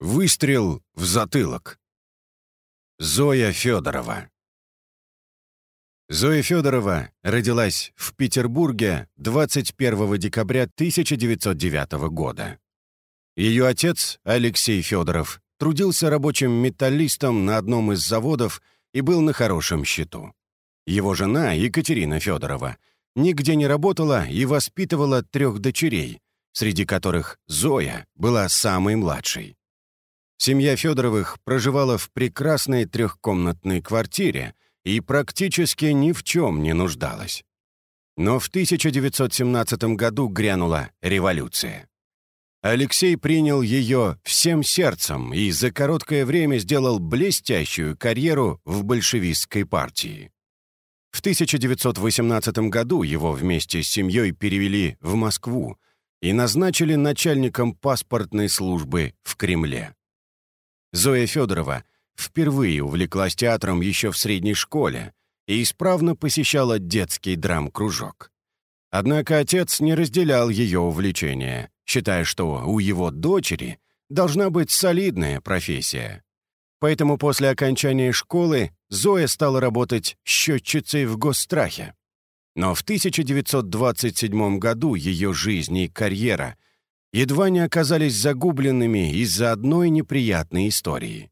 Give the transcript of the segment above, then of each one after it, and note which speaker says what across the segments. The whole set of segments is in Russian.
Speaker 1: Выстрел в затылок. Зоя Федорова. Зоя Федорова родилась в Петербурге 21 декабря 1909 года. Ее отец, Алексей Федоров, трудился рабочим металлистом на одном из заводов и был на хорошем счету. Его жена, Екатерина Федорова, нигде не работала и воспитывала трех дочерей, среди которых Зоя была самой младшей. Семья Федоровых проживала в прекрасной трехкомнатной квартире и практически ни в чем не нуждалась. Но в 1917 году грянула революция. Алексей принял ее всем сердцем и за короткое время сделал блестящую карьеру в большевистской партии. В 1918 году его вместе с семьей перевели в Москву и назначили начальником паспортной службы в Кремле. Зоя Федорова впервые увлеклась театром еще в средней школе и исправно посещала детский драм-кружок. Однако отец не разделял ее увлечения, считая, что у его дочери должна быть солидная профессия. Поэтому после окончания школы Зоя стала работать счетчицей в гострахе. Но в 1927 году ее жизнь и карьера — едва не оказались загубленными из-за одной неприятной истории.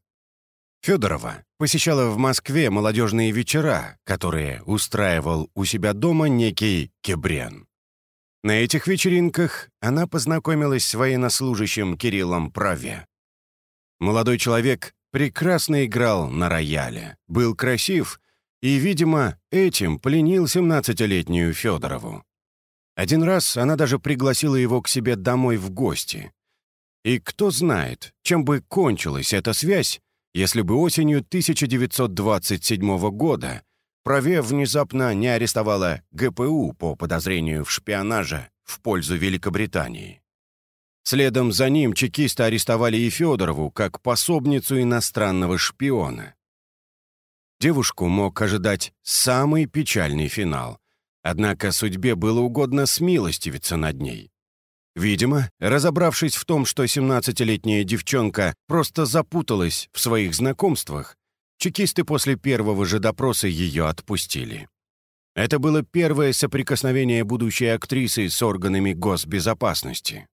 Speaker 1: Федорова посещала в Москве молодежные вечера, которые устраивал у себя дома некий Кебрен. На этих вечеринках она познакомилась с военнослужащим Кириллом Праве. Молодой человек прекрасно играл на рояле, был красив и, видимо, этим пленил 17-летнюю Федорову. Один раз она даже пригласила его к себе домой в гости. И кто знает, чем бы кончилась эта связь, если бы осенью 1927 года Праве внезапно не арестовала ГПУ по подозрению в шпионаже в пользу Великобритании. Следом за ним чекисты арестовали и Федорову как пособницу иностранного шпиона. Девушку мог ожидать самый печальный финал — Однако судьбе было угодно смилостивиться над ней. Видимо, разобравшись в том, что 17-летняя девчонка просто запуталась в своих знакомствах, чекисты после первого же допроса ее отпустили. Это было первое соприкосновение будущей актрисы с органами госбезопасности.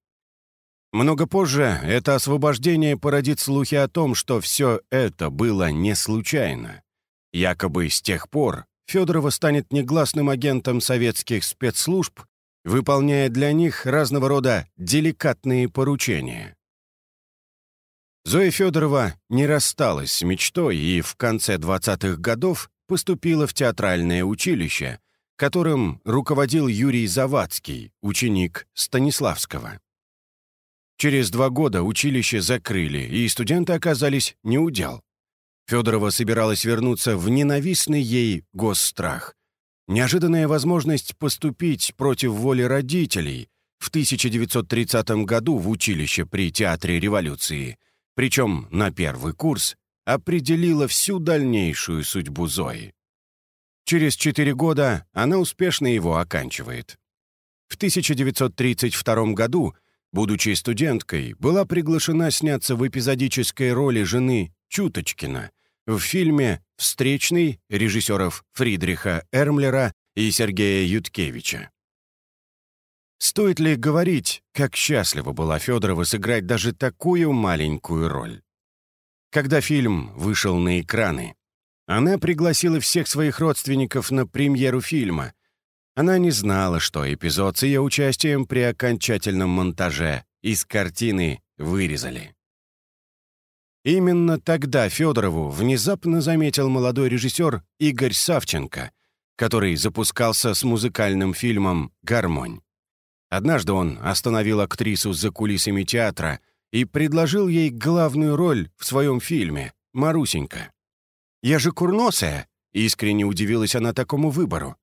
Speaker 1: Много позже это освобождение породит слухи о том, что все это было не случайно. Якобы с тех пор Федорова станет негласным агентом советских спецслужб, выполняя для них разного рода деликатные поручения. Зоя Федорова не рассталась с мечтой и в конце 20-х годов поступила в театральное училище, которым руководил Юрий Завадский, ученик Станиславского. Через два года училище закрыли, и студенты оказались неудел. Федорова собиралась вернуться в ненавистный ей госстрах. Неожиданная возможность поступить против воли родителей в 1930 году в училище при Театре революции, причем на первый курс, определила всю дальнейшую судьбу Зои. Через четыре года она успешно его оканчивает. В 1932 году, будучи студенткой, была приглашена сняться в эпизодической роли жены Чуточкина в фильме «Встречный» режиссеров Фридриха Эрмлера и Сергея Юткевича. Стоит ли говорить, как счастлива была Федорова сыграть даже такую маленькую роль? Когда фильм вышел на экраны, она пригласила всех своих родственников на премьеру фильма. Она не знала, что эпизод с ее участием при окончательном монтаже из картины вырезали. Именно тогда Федорову внезапно заметил молодой режиссер Игорь Савченко, который запускался с музыкальным фильмом «Гармонь». Однажды он остановил актрису за кулисами театра и предложил ей главную роль в своем фильме «Марусенька». «Я же курносая», — искренне удивилась она такому выбору.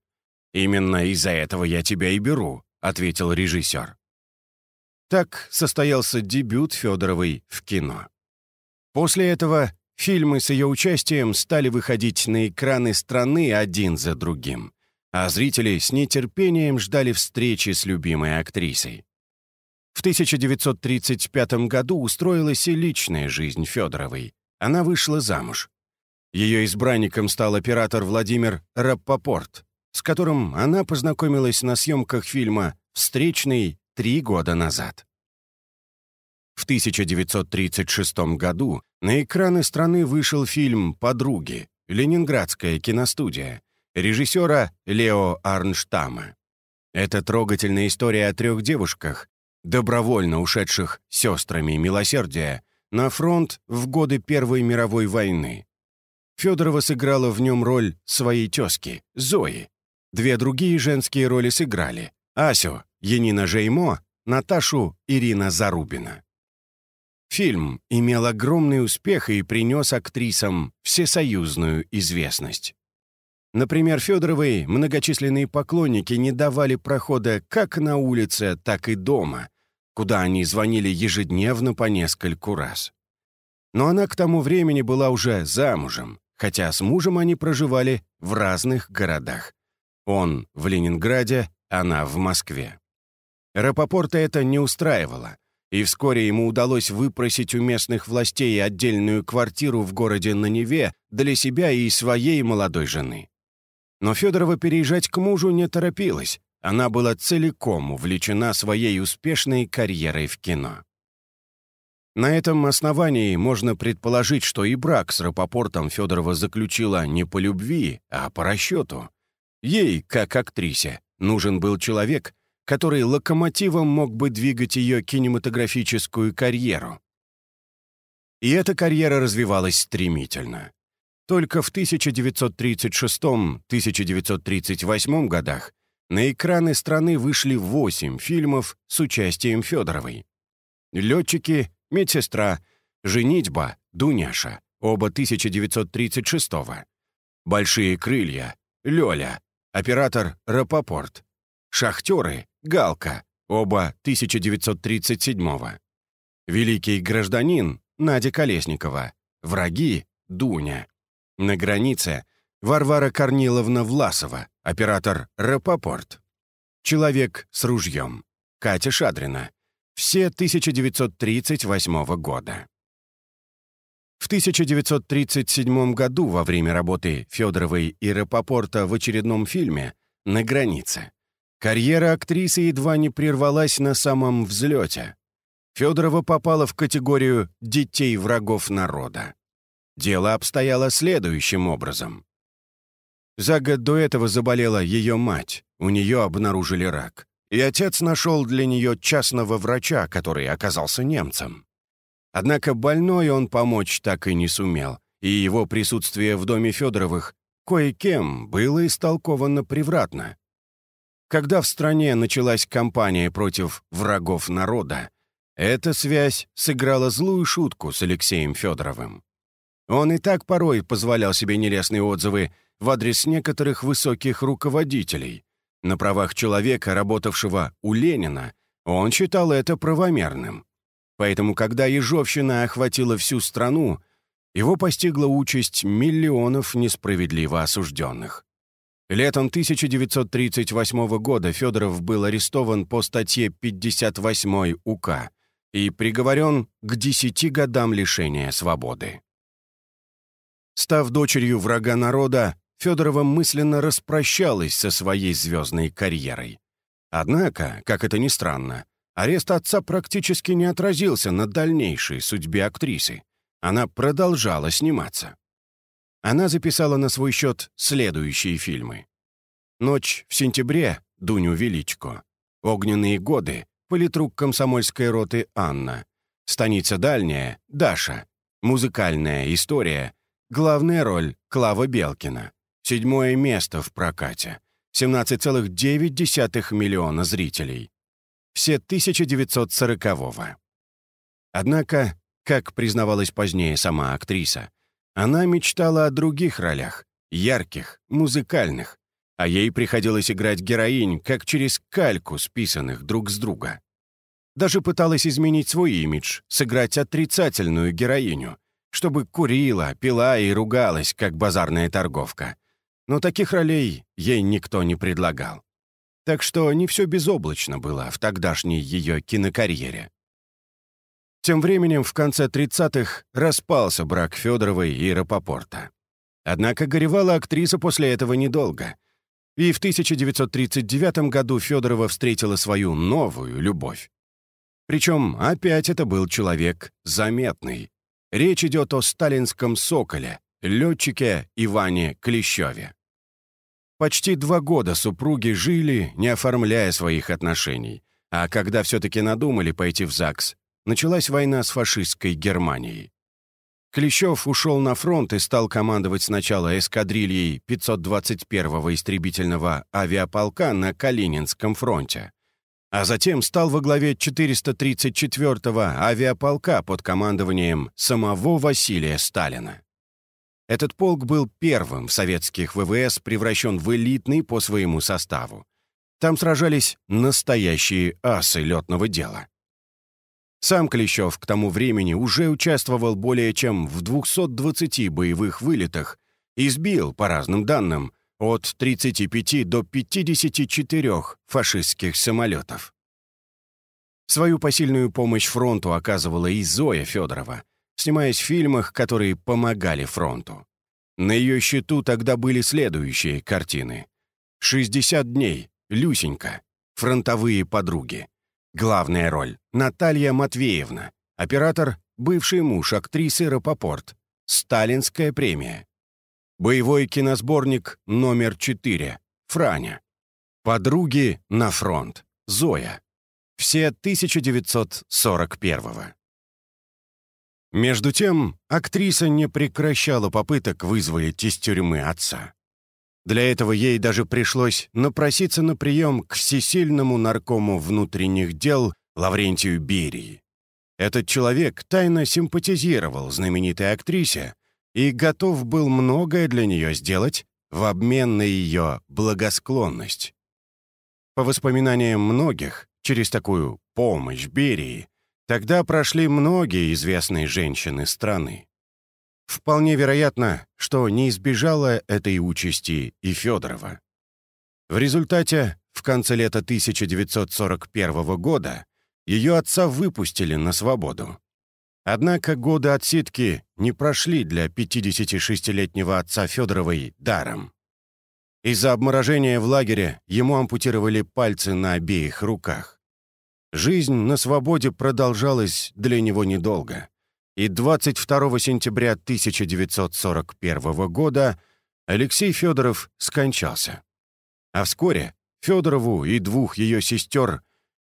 Speaker 1: «Именно из-за этого я тебя и беру», — ответил режиссер. Так состоялся дебют Федоровой в кино. После этого фильмы с ее участием стали выходить на экраны страны один за другим, а зрители с нетерпением ждали встречи с любимой актрисой. В 1935 году устроилась и личная жизнь Федоровой. Она вышла замуж. Ее избранником стал оператор Владимир Раппопорт, с которым она познакомилась на съемках фильма «Встречный» три года назад. В 1936 году на экраны страны вышел фильм «Подруги. Ленинградская киностудия» режиссера Лео Арнштама. Это трогательная история о трех девушках, добровольно ушедших сестрами милосердия на фронт в годы Первой мировой войны. Федорова сыграла в нем роль своей тезки, Зои. Две другие женские роли сыграли — Асю, Янина Жеймо, Наташу, Ирина Зарубина. Фильм имел огромный успех и принес актрисам всесоюзную известность. Например, Федоровой многочисленные поклонники не давали прохода как на улице, так и дома, куда они звонили ежедневно по нескольку раз. Но она к тому времени была уже замужем, хотя с мужем они проживали в разных городах. Он в Ленинграде, она в Москве. Рапопорта это не устраивало, и вскоре ему удалось выпросить у местных властей отдельную квартиру в городе на Неве для себя и своей молодой жены. Но Федорова переезжать к мужу не торопилась, она была целиком увлечена своей успешной карьерой в кино. На этом основании можно предположить, что и брак с Рапопортом Федорова заключила не по любви, а по расчету. Ей, как актрисе, нужен был человек, который локомотивом мог бы двигать ее кинематографическую карьеру. И эта карьера развивалась стремительно. Только в 1936-1938 годах на экраны страны вышли восемь фильмов с участием Федоровой. «Летчики», «Медсестра», «Женитьба», «Дуняша», оба 1936 -го. «Большие крылья», «Лёля», оператор «Рапопорт», «Шахтеры», «Галка», оба 1937 -го. «Великий гражданин», Надя Колесникова, «Враги», Дуня. На границе Варвара Корниловна Власова, оператор Рапопорт. Человек с ружьем. Катя Шадрина. Все 1938 года. В 1937 году во время работы Федоровой и Рапопорта в очередном фильме «На границе» карьера актрисы едва не прервалась на самом взлете. Федорова попала в категорию «детей врагов народа». Дело обстояло следующим образом. За год до этого заболела ее мать, у нее обнаружили рак. И отец нашел для нее частного врача, который оказался немцем. Однако больной он помочь так и не сумел, и его присутствие в доме Федоровых кое-кем было истолковано превратно. Когда в стране началась кампания против врагов народа, эта связь сыграла злую шутку с Алексеем Федоровым. Он и так порой позволял себе нелестные отзывы в адрес некоторых высоких руководителей. На правах человека, работавшего у Ленина, он считал это правомерным. Поэтому, когда Ежовщина охватила всю страну, его постигла участь миллионов несправедливо осужденных. Летом 1938 года Федоров был арестован по статье 58 УК и приговорен к 10 годам лишения свободы. Став дочерью врага народа, Федорова мысленно распрощалась со своей звездной карьерой. Однако, как это ни странно, арест отца практически не отразился на дальнейшей судьбе актрисы. Она продолжала сниматься. Она записала на свой счет следующие фильмы. «Ночь в сентябре» — Дуню Величко. «Огненные годы» — политрук комсомольской роты Анна. «Станица дальняя» — Даша. «Музыкальная история» Главная роль — Клава Белкина. Седьмое место в прокате. 17,9 миллиона зрителей. Все 1940-го. Однако, как признавалась позднее сама актриса, она мечтала о других ролях, ярких, музыкальных, а ей приходилось играть героинь, как через кальку, списанных друг с друга. Даже пыталась изменить свой имидж, сыграть отрицательную героиню, чтобы курила, пила и ругалась, как базарная торговка. Но таких ролей ей никто не предлагал. так что не все безоблачно было в тогдашней ее кинокарьере. Тем временем в конце 30-х распался брак Федоровой и Рапопорта. Однако горевала актриса после этого недолго. И в 1939 году Федорова встретила свою новую любовь. Причем опять это был человек заметный. Речь идет о сталинском «Соколе», летчике Иване Клещеве. Почти два года супруги жили, не оформляя своих отношений, а когда все-таки надумали пойти в ЗАГС, началась война с фашистской Германией. Клещев ушел на фронт и стал командовать сначала эскадрильей 521-го истребительного авиаполка на Калининском фронте, а затем стал во главе 434-го авиаполка под командованием самого Василия Сталина. Этот полк был первым в советских ВВС превращен в элитный по своему составу. Там сражались настоящие асы летного дела. Сам Клещев к тому времени уже участвовал более чем в 220 боевых вылетах и сбил, по разным данным, от 35 до 54 фашистских самолетов. Свою посильную помощь фронту оказывала и Зоя Федорова, снимаясь в фильмах, которые помогали фронту. На ее счету тогда были следующие картины. «60 дней», «Люсенька», «Фронтовые подруги». Главная роль — Наталья Матвеевна. Оператор — бывший муж актрисы Рапопорт. Сталинская премия. Боевой киносборник номер 4. Франя. Подруги на фронт. Зоя. Все 1941 -го. Между тем, актриса не прекращала попыток вызволить из тюрьмы отца. Для этого ей даже пришлось напроситься на прием к всесильному наркому внутренних дел Лаврентию Берии. Этот человек тайно симпатизировал знаменитой актрисе и готов был многое для нее сделать в обмен на ее благосклонность. По воспоминаниям многих, через такую помощь Берии Тогда прошли многие известные женщины страны. Вполне вероятно, что не избежала этой участи и Федорова. В результате, в конце лета 1941 года, ее отца выпустили на свободу. Однако годы отсидки не прошли для 56-летнего отца Федоровой даром. Из-за обморожения в лагере ему ампутировали пальцы на обеих руках. Жизнь на свободе продолжалась для него недолго, и 22 сентября 1941 года Алексей Федоров скончался. А вскоре Федорову и двух ее сестер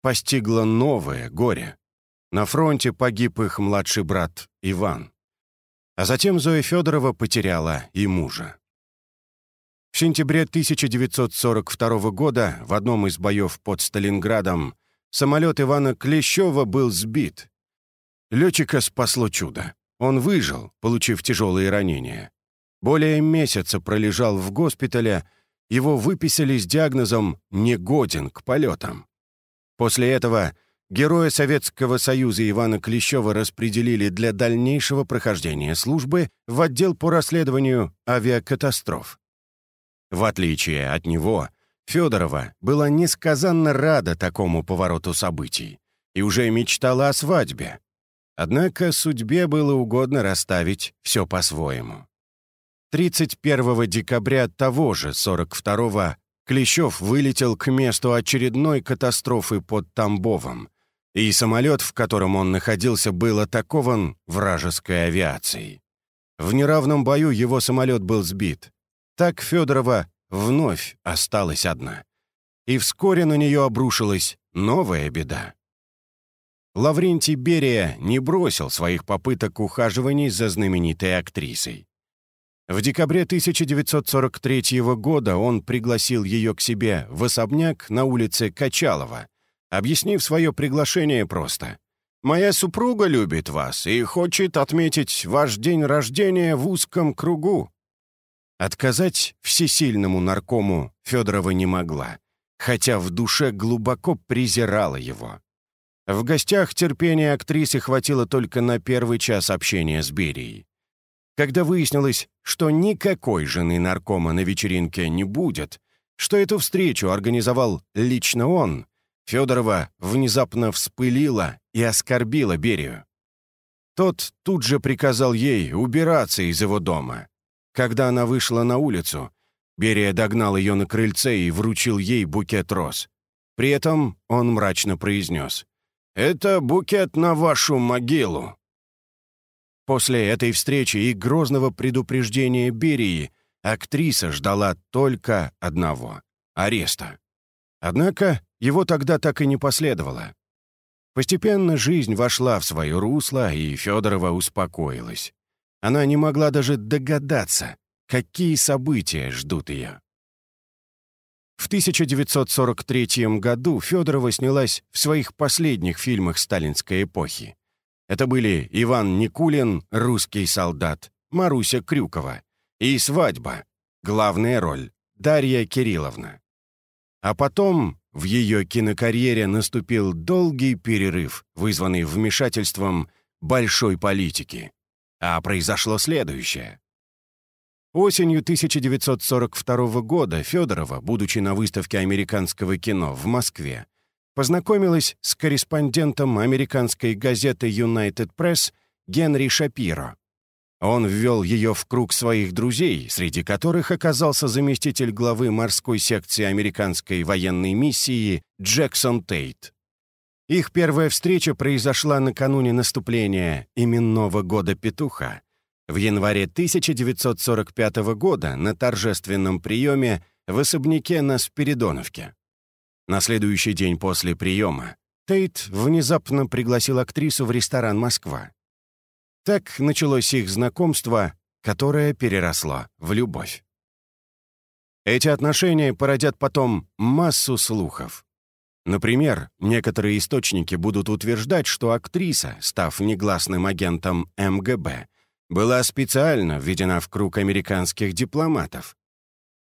Speaker 1: постигло новое горе. На фронте погиб их младший брат Иван. А затем Зоя Федорова потеряла и мужа. В сентябре 1942 года в одном из боев под Сталинградом Самолет Ивана Клещева был сбит. Летчика спасло чудо. Он выжил, получив тяжелые ранения. Более месяца пролежал в госпитале, его выписали с диагнозом «негоден к полетам». После этого героя Советского Союза Ивана Клещева распределили для дальнейшего прохождения службы в отдел по расследованию авиакатастроф. В отличие от него — Федорова была несказанно рада такому повороту событий и уже мечтала о свадьбе. Однако судьбе было угодно расставить все по-своему. 31 декабря того же 42-го Клещев вылетел к месту очередной катастрофы под Тамбовом, и самолет, в котором он находился, был атакован вражеской авиацией. В неравном бою его самолет был сбит. Так Федорова вновь осталась одна. И вскоре на нее обрушилась новая беда. Лаврентий Берия не бросил своих попыток ухаживаний за знаменитой актрисой. В декабре 1943 года он пригласил ее к себе в особняк на улице Качалова, объяснив свое приглашение просто. «Моя супруга любит вас и хочет отметить ваш день рождения в узком кругу. Отказать всесильному наркому Федорова не могла, хотя в душе глубоко презирала его. В гостях терпения актрисы хватило только на первый час общения с Берией. Когда выяснилось, что никакой жены наркома на вечеринке не будет, что эту встречу организовал лично он, Федорова внезапно вспылила и оскорбила Берию. Тот тут же приказал ей убираться из его дома. Когда она вышла на улицу, Берия догнал ее на крыльце и вручил ей букет роз. При этом он мрачно произнес «Это букет на вашу могилу». После этой встречи и грозного предупреждения Берии актриса ждала только одного — ареста. Однако его тогда так и не последовало. Постепенно жизнь вошла в свое русло, и Федорова успокоилась. Она не могла даже догадаться, какие события ждут ее. В 1943 году Федорова снялась в своих последних фильмах сталинской эпохи. Это были Иван Никулин, «Русский солдат», Маруся Крюкова и «Свадьба», главная роль, Дарья Кирилловна. А потом в ее кинокарьере наступил долгий перерыв, вызванный вмешательством большой политики. А произошло следующее. Осенью 1942 года Федорова, будучи на выставке американского кино в Москве, познакомилась с корреспондентом американской газеты United Press Генри Шапиро. Он ввел ее в круг своих друзей, среди которых оказался заместитель главы морской секции американской военной миссии Джексон Тейт. Их первая встреча произошла накануне наступления именного года петуха. В январе 1945 года на торжественном приеме в особняке на Спиридоновке. На следующий день после приема Тейт внезапно пригласил актрису в ресторан «Москва». Так началось их знакомство, которое переросло в любовь. Эти отношения породят потом массу слухов. Например, некоторые источники будут утверждать, что актриса, став негласным агентом МГБ, была специально введена в круг американских дипломатов.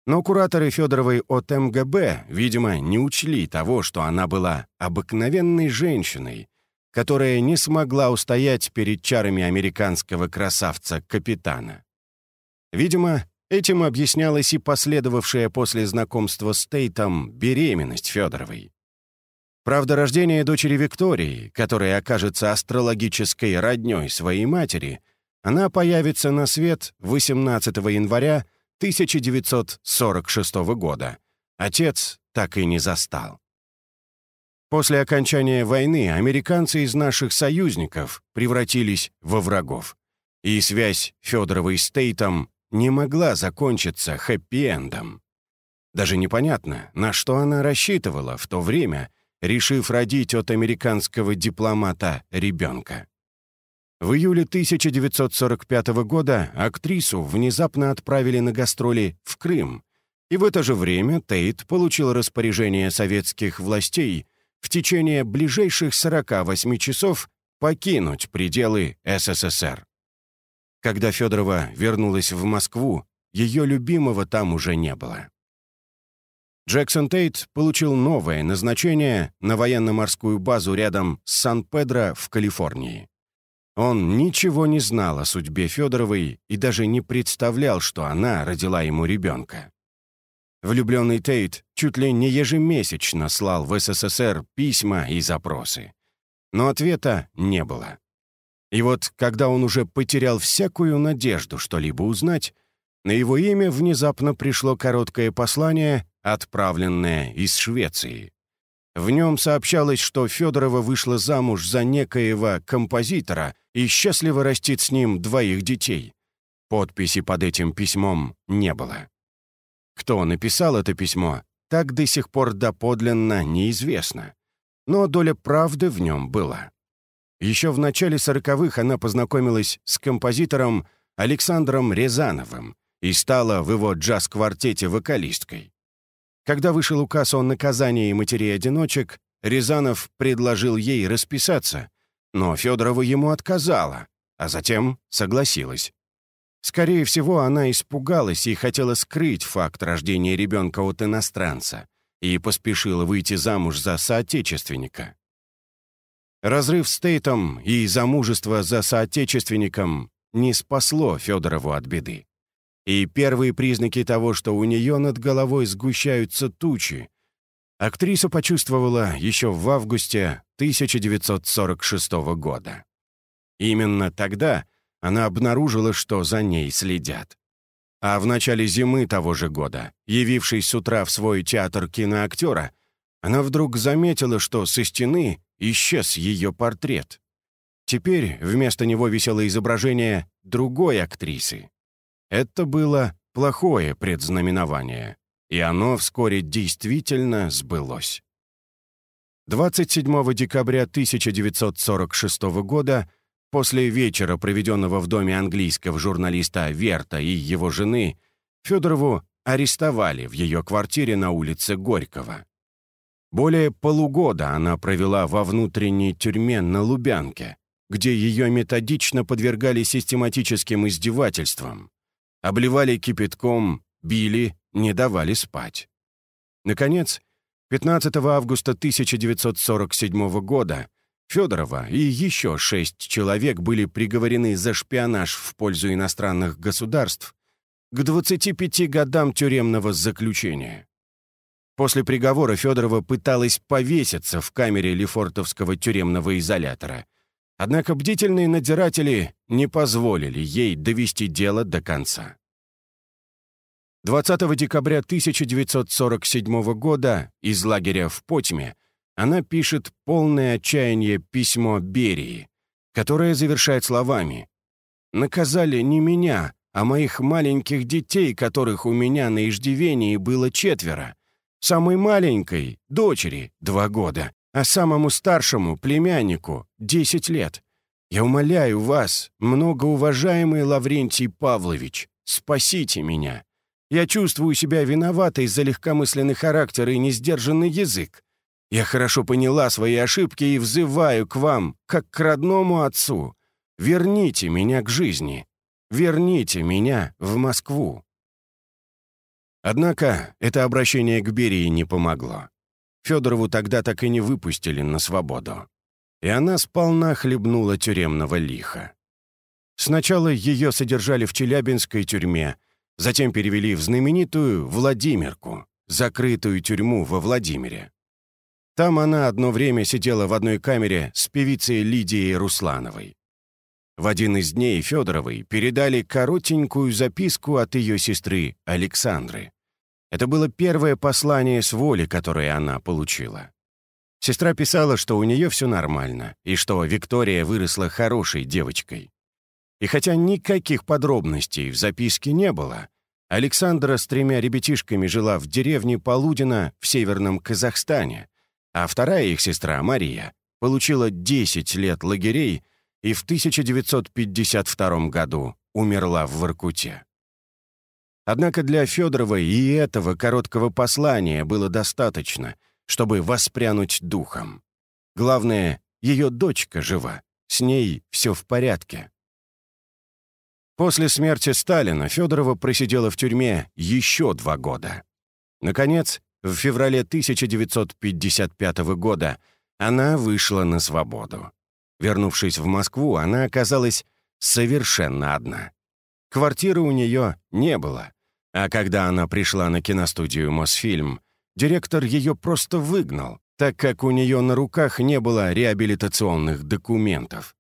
Speaker 1: Но кураторы Федоровой от МГБ, видимо, не учли того, что она была обыкновенной женщиной, которая не смогла устоять перед чарами американского красавца-капитана. Видимо, этим объяснялась и последовавшая после знакомства с Тейтом беременность Федоровой. Правда, рождение дочери Виктории, которая окажется астрологической роднёй своей матери, она появится на свет 18 января 1946 года. Отец так и не застал. После окончания войны американцы из наших союзников превратились во врагов. И связь Федоровой с Тейтом не могла закончиться хэппи-эндом. Даже непонятно, на что она рассчитывала в то время, решив родить от американского дипломата ребенка. В июле 1945 года актрису внезапно отправили на гастроли в Крым, и в это же время Тейт получил распоряжение советских властей в течение ближайших 48 часов покинуть пределы СССР. Когда Федорова вернулась в Москву, ее любимого там уже не было. Джексон Тейт получил новое назначение на военно-морскую базу рядом с Сан-Педро в Калифорнии. Он ничего не знал о судьбе Федоровой и даже не представлял, что она родила ему ребенка. Влюбленный Тейт чуть ли не ежемесячно слал в СССР письма и запросы. Но ответа не было. И вот, когда он уже потерял всякую надежду что-либо узнать, на его имя внезапно пришло короткое послание, отправленное из Швеции. В нем сообщалось, что Федорова вышла замуж за некоего композитора и счастливо растит с ним двоих детей. Подписи под этим письмом не было. Кто написал это письмо, так до сих пор доподлинно неизвестно. Но доля правды в нем была. Еще в начале сороковых она познакомилась с композитором Александром Рязановым и стала в его джаз-квартете вокалисткой. Когда вышел указ о наказании матерей-одиночек, Рязанов предложил ей расписаться, но Федорова ему отказала, а затем согласилась. Скорее всего, она испугалась и хотела скрыть факт рождения ребенка от иностранца и поспешила выйти замуж за соотечественника. Разрыв с Тейтом и замужество за соотечественником не спасло Федорову от беды. и первые признаки того, что у нее над головой сгущаются тучи, актриса почувствовала еще в августе 1946 года. Именно тогда она обнаружила, что за ней следят. А в начале зимы того же года, явившись с утра в свой театр киноактера, она вдруг заметила, что со стены исчез ее портрет. Теперь вместо него висело изображение другой актрисы. Это было плохое предзнаменование, и оно вскоре действительно сбылось. 27 декабря 1946 года, после вечера, проведенного в доме английского журналиста Верта и его жены, Федорову арестовали в ее квартире на улице Горького. Более полугода она провела во внутренней тюрьме на Лубянке, где ее методично подвергали систематическим издевательствам, обливали кипятком, били, не давали спать. Наконец, 15 августа 1947 года Федорова и еще шесть человек были приговорены за шпионаж в пользу иностранных государств к 25 годам тюремного заключения. После приговора Федорова пыталась повеситься в камере Лефортовского тюремного изолятора — Однако бдительные надзиратели не позволили ей довести дело до конца. 20 декабря 1947 года из лагеря в Потьме она пишет полное отчаяние письмо Берии, которое завершает словами «Наказали не меня, а моих маленьких детей, которых у меня на иждивении было четверо. Самой маленькой, дочери, два года, а самому старшему, племяннику, 10 лет. Я умоляю вас, многоуважаемый Лаврентий Павлович, спасите меня. Я чувствую себя виноватой за легкомысленный характер и несдержанный язык. Я хорошо поняла свои ошибки и взываю к вам, как к родному отцу. Верните меня к жизни. Верните меня в Москву. Однако это обращение к Берии не помогло. Федорову тогда так и не выпустили на свободу. И она сполна хлебнула тюремного лиха. Сначала ее содержали в Челябинской тюрьме, затем перевели в знаменитую Владимирку, закрытую тюрьму во Владимире. Там она одно время сидела в одной камере с певицей Лидией Руслановой. В один из дней Федоровой передали коротенькую записку от ее сестры Александры. Это было первое послание с воли, которое она получила. Сестра писала, что у нее все нормально, и что Виктория выросла хорошей девочкой. И хотя никаких подробностей в записке не было, Александра с тремя ребятишками жила в деревне Полудина в северном Казахстане, а вторая их сестра, Мария, получила 10 лет лагерей и в 1952 году умерла в Воркуте. Однако для Федорова и этого короткого послания было достаточно, чтобы воспрянуть духом. Главное, ее дочка жива, с ней все в порядке. После смерти Сталина Федорова просидела в тюрьме еще два года. Наконец, в феврале 1955 года она вышла на свободу. Вернувшись в Москву, она оказалась совершенно одна. Квартиры у нее не было. А когда она пришла на киностудию «Мосфильм», директор ее просто выгнал, так как у нее на руках не было реабилитационных документов.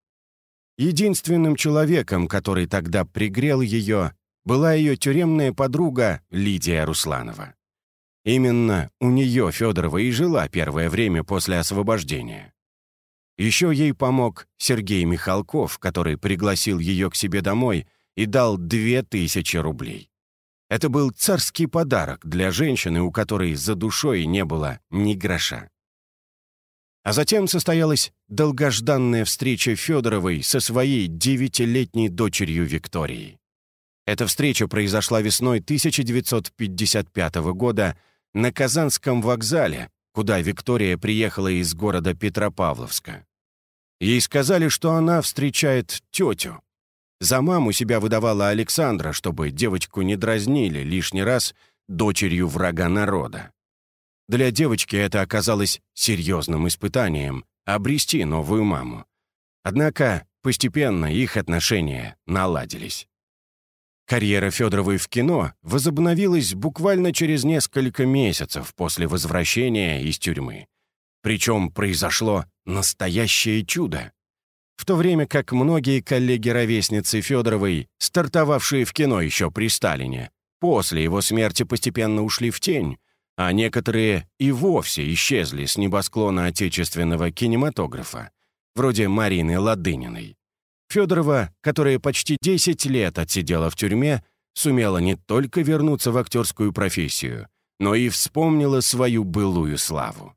Speaker 1: Единственным человеком, который тогда пригрел ее, была ее тюремная подруга Лидия Русланова. Именно у нее Федорова и жила первое время после освобождения. Еще ей помог Сергей Михалков, который пригласил ее к себе домой и дал две тысячи рублей. Это был царский подарок для женщины, у которой за душой не было ни гроша. А затем состоялась долгожданная встреча Федоровой со своей девятилетней дочерью Викторией. Эта встреча произошла весной 1955 года на Казанском вокзале, куда Виктория приехала из города Петропавловска. Ей сказали, что она встречает тетю. За маму себя выдавала Александра, чтобы девочку не дразнили лишний раз дочерью врага народа. Для девочки это оказалось серьезным испытанием — обрести новую маму. Однако постепенно их отношения наладились. Карьера Федоровой в кино возобновилась буквально через несколько месяцев после возвращения из тюрьмы. Причем произошло настоящее чудо. В то время как многие коллеги-ровесницы Федоровой, стартовавшие в кино еще при Сталине, после его смерти постепенно ушли в тень, а некоторые и вовсе исчезли с небосклона отечественного кинематографа, вроде Марины Ладыниной. Федорова, которая почти 10 лет отсидела в тюрьме, сумела не только вернуться в актерскую профессию, но и вспомнила свою былую славу.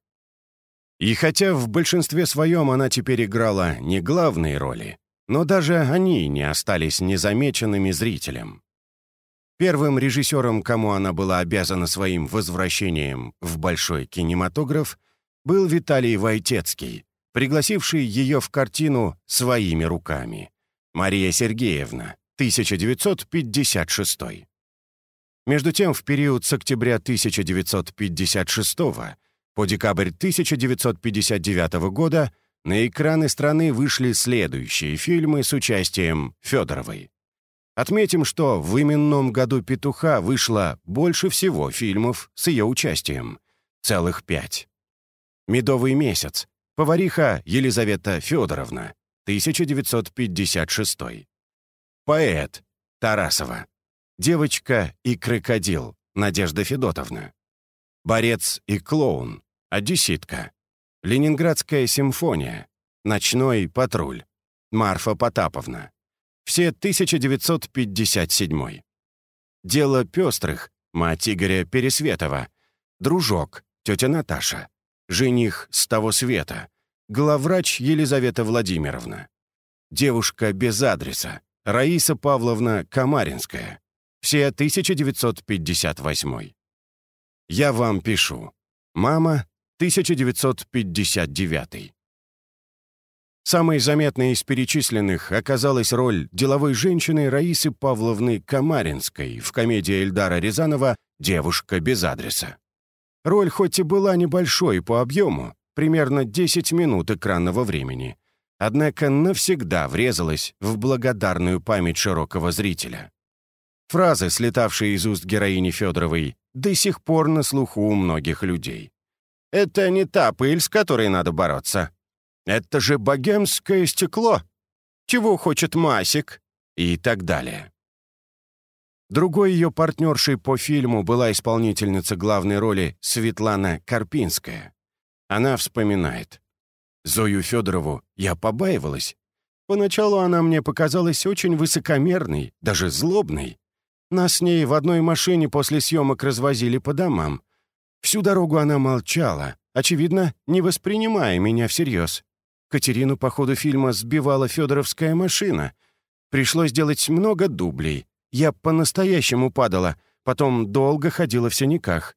Speaker 1: И хотя в большинстве своем она теперь играла не главные роли, но даже они не остались незамеченными зрителям. Первым режиссером, кому она была обязана своим возвращением в большой кинематограф, был Виталий Войтецкий, пригласивший ее в картину своими руками. Мария Сергеевна, 1956. Между тем, в период с октября 1956 по декабрь 1959 года на экраны страны вышли следующие фильмы с участием Федоровой. Отметим, что в именном году «Петуха» вышло больше всего фильмов с ее участием — целых пять. «Медовый месяц», Повариха Елизавета Федоровна, 1956. Поэт Тарасова. Девочка и крокодил Надежда Федотовна. Борец и клоун Одесситка. Ленинградская симфония. Ночной патруль. Марфа Потаповна. Все 1957. Дело пестрых. Мать Игоря Пересветова. Дружок. Тетя Наташа. Жених с того света. Главврач Елизавета Владимировна. Девушка без адреса. Раиса Павловна Камаринская. Все 1958. Я вам пишу. Мама, 1959. Самой заметной из перечисленных оказалась роль деловой женщины Раисы Павловны Камаринской в комедии Эльдара Рязанова «Девушка без адреса». Роль хоть и была небольшой по объему, примерно 10 минут экранного времени, однако навсегда врезалась в благодарную память широкого зрителя. Фразы, слетавшие из уст героини Федоровой, до сих пор на слуху у многих людей. «Это не та пыль, с которой надо бороться. Это же богемское стекло. Чего хочет Масик?» И так далее. Другой ее партнершей по фильму была исполнительница главной роли Светлана Карпинская. Она вспоминает. «Зою Федорову я побаивалась. Поначалу она мне показалась очень высокомерной, даже злобной. Нас с ней в одной машине после съемок развозили по домам. Всю дорогу она молчала, очевидно, не воспринимая меня всерьез. Катерину по ходу фильма сбивала Федоровская машина. Пришлось делать много дублей, я по-настоящему падала, потом долго ходила в синяках.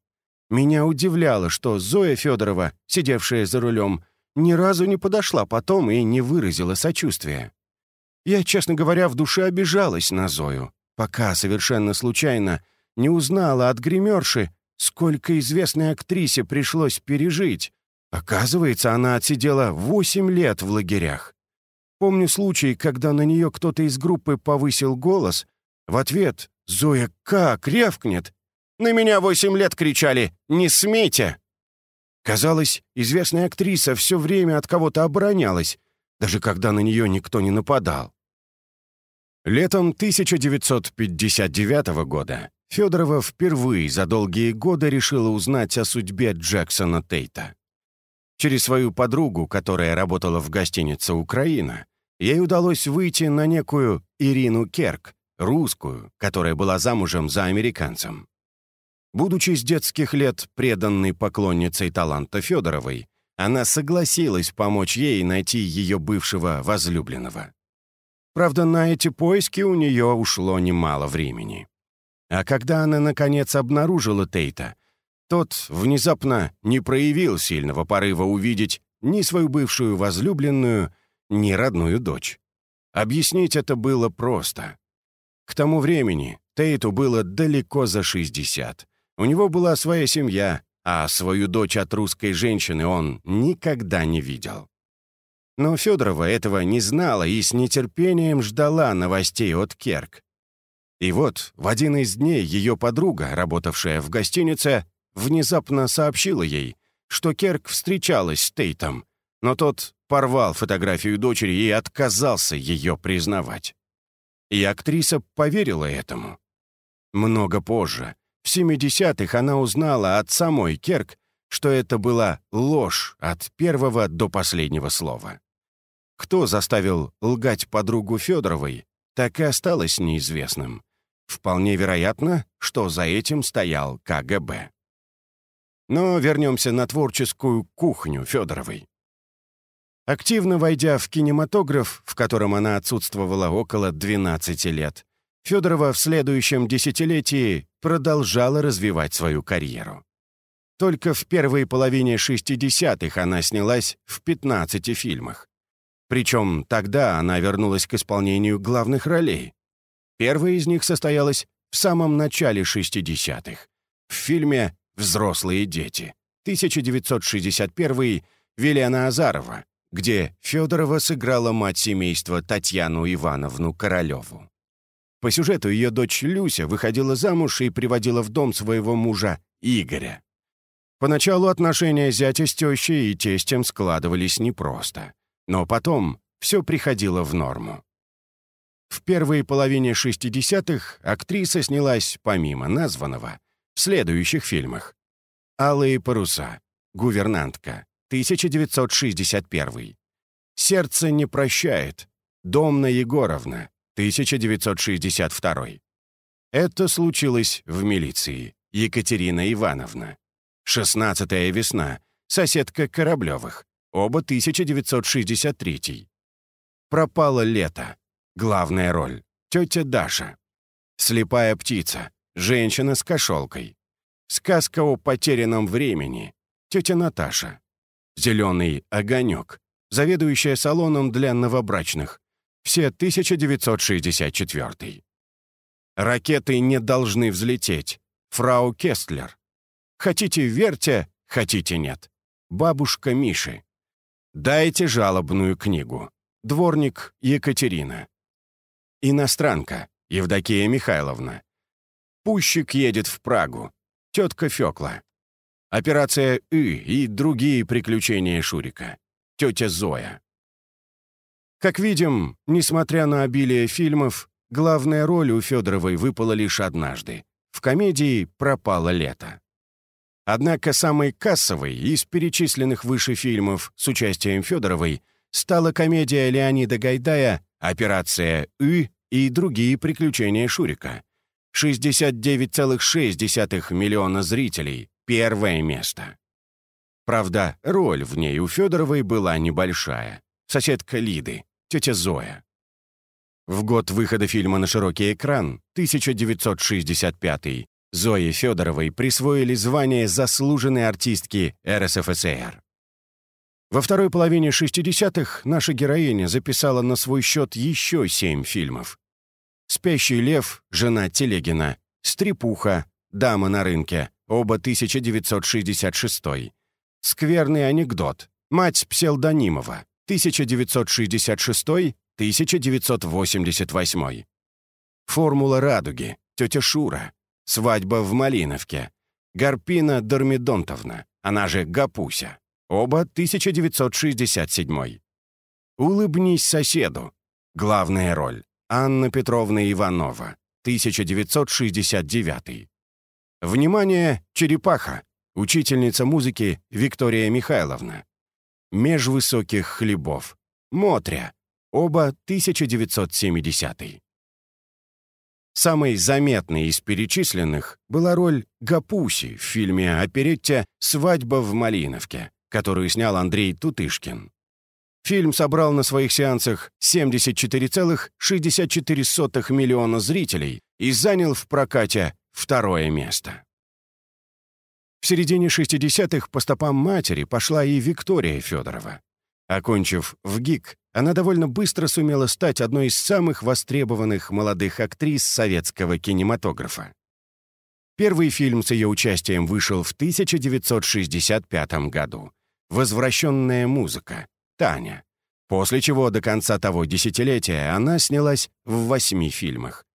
Speaker 1: Меня удивляло, что Зоя Федорова, сидевшая за рулем, ни разу не подошла потом и не выразила сочувствия. Я, честно говоря, в душе обижалась на Зою, пока совершенно случайно не узнала от гримерши, сколько известной актрисе пришлось пережить. Оказывается, она отсидела 8 лет в лагерях. Помню случай, когда на нее кто-то из группы повысил голос, в ответ Зоя как рявкнет. «На меня восемь лет кричали! Не смейте!» Казалось, известная актриса все время от кого-то оборонялась, даже когда на нее никто не нападал. Летом 1959 года Федорова впервые за долгие годы решила узнать о судьбе Джексона Тейта. Через свою подругу, которая работала в гостинице «Украина», ей удалось выйти на некую Ирину Керк, русскую, которая была замужем за американцем. Будучи с детских лет преданной поклонницей таланта Федоровой, она согласилась помочь ей найти ее бывшего возлюбленного. Правда, на эти поиски у нее ушло немало времени. А когда она, наконец, обнаружила Тейта, тот внезапно не проявил сильного порыва увидеть ни свою бывшую возлюбленную, ни родную дочь. Объяснить это было просто. К тому времени Тейту было далеко за 60. У него была своя семья, а свою дочь от русской женщины он никогда не видел. Но Федорова этого не знала и с нетерпением ждала новостей от Керк. И вот в один из дней ее подруга, работавшая в гостинице, внезапно сообщила ей, что Керк встречалась с Тейтом, но тот порвал фотографию дочери и отказался ее признавать. И актриса поверила этому. Много позже, в 70-х, она узнала от самой Керк, что это была ложь от первого до последнего слова. Кто заставил лгать подругу Федоровой, так и осталось неизвестным. Вполне вероятно, что за этим стоял КГБ. Но вернемся на творческую кухню Федоровой. Активно войдя в кинематограф, в котором она отсутствовала около 12 лет, Федорова в следующем десятилетии продолжала развивать свою карьеру. Только в первой половине 60-х она снялась в 15 фильмах. Причем тогда она вернулась к исполнению главных ролей. Первая из них состоялась в самом начале 60-х, в фильме «Взрослые дети» 1961 Велена Азарова, где Федорова сыграла мать семейства Татьяну Ивановну Королеву. По сюжету ее дочь Люся выходила замуж и приводила в дом своего мужа Игоря. Поначалу отношения зятя с тещей и тестем складывались непросто, но потом все приходило в норму. В первой половине 60-х актриса снялась, помимо названного, в следующих фильмах. «Алые паруса», «Гувернантка», 1961. «Сердце не прощает», «Домна Егоровна», 1962. Это случилось в милиции. Екатерина Ивановна. «Шестнадцатая весна», соседка Кораблевых, оба 1963. «Пропало лето», главная роль, тетя Даша. «Слепая птица», женщина с кошелкой. «Сказка о потерянном времени», тетя Наташа. «Зеленый огонек», заведующая салоном для новобрачных. Все 1964. «Ракеты не должны взлететь», фрау Кестлер. «Хотите — верьте, хотите — нет». Бабушка Миши. «Дайте жалобную книгу». Дворник Екатерина. Иностранка Евдокия Михайловна. Пущик едет в Прагу. Тетка Фёкла. Операция «И» и другие приключения Шурика. Тетя Зоя. Как видим, несмотря на обилие фильмов, главная роль у Федоровой выпала лишь однажды. В комедии «Пропало лето». Однако самой кассовой из перечисленных выше фильмов с участием Федоровой стала комедия Леонида Гайдая «Операция «И» и другие приключения Шурика». 69,6 миллиона зрителей, Первое место. Правда, роль в ней у Федоровой была небольшая. Соседка Лиды, тетя Зоя. В год выхода фильма на широкий экран, 1965 Зое Федоровой присвоили звание заслуженной артистки РСФСР. Во второй половине 60-х наша героиня записала на свой счет еще семь фильмов. «Спящий лев», «Жена Телегина», «Стрепуха», «Дама на рынке», оба 1966. «Скверный анекдот», «Мать псевдонимова», 1966-1988. «Формула радуги», «Тетя Шура», «Свадьба в Малиновке», «Гарпина Дормидонтовна», она же Гапуся, оба 1967. «Улыбнись соседу», главная роль, Анна Петровна Иванова, 1969. Внимание, черепаха! Учительница музыки Виктория Михайловна. Меж высоких хлебов. Мотря. Оба 1970 Самой заметной из перечисленных была роль Гапуси в фильме оперетте «Свадьба в Малиновке», которую снял Андрей Тутышкин. Фильм собрал на своих сеансах 74,64 миллиона зрителей и занял в прокате второе место. В середине 60-х по стопам матери пошла и Виктория Федорова. Окончив в ГИК, она довольно быстро сумела стать одной из самых востребованных молодых актрис советского кинематографа. Первый фильм с ее участием вышел в 1965 году. «Возвращенная музыка. Таня». После чего до конца того десятилетия она снялась в восьми фильмах.